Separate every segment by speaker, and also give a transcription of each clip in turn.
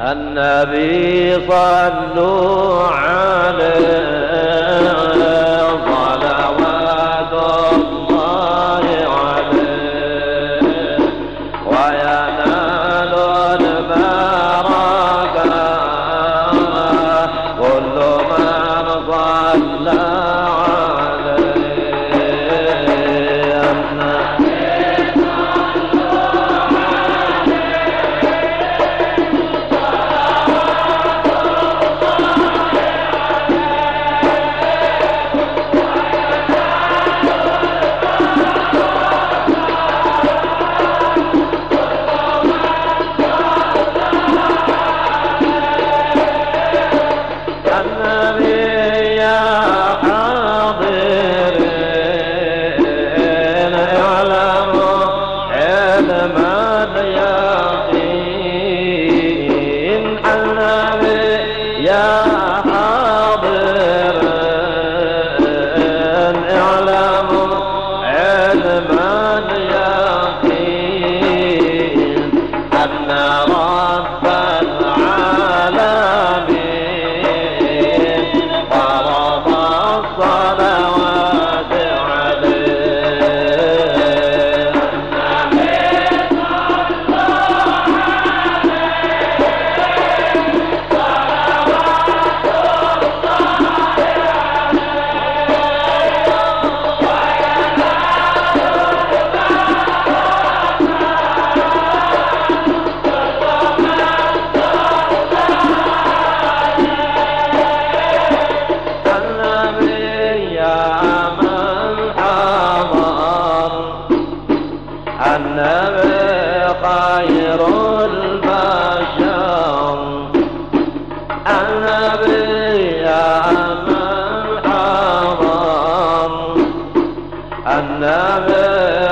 Speaker 1: النبي صلوا عليه صلوات الله عليه وينال البركه كل من صلى عليه 啊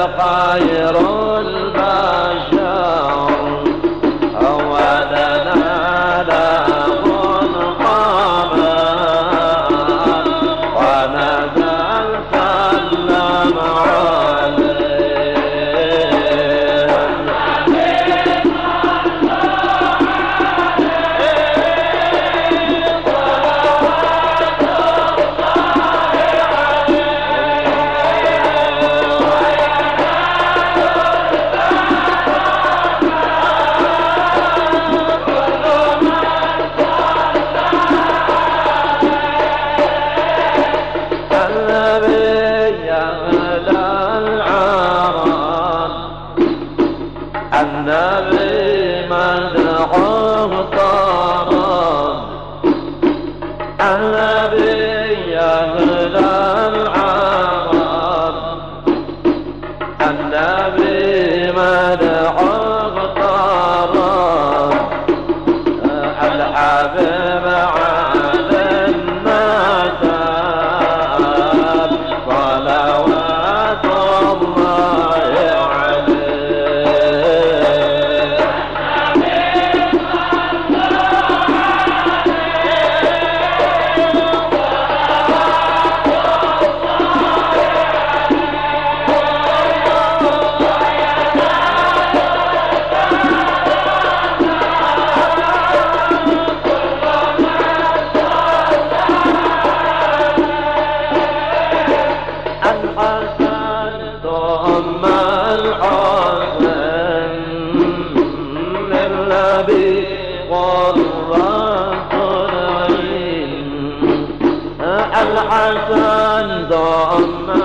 Speaker 1: خير Another والرد العلم أه، الحسن ضمن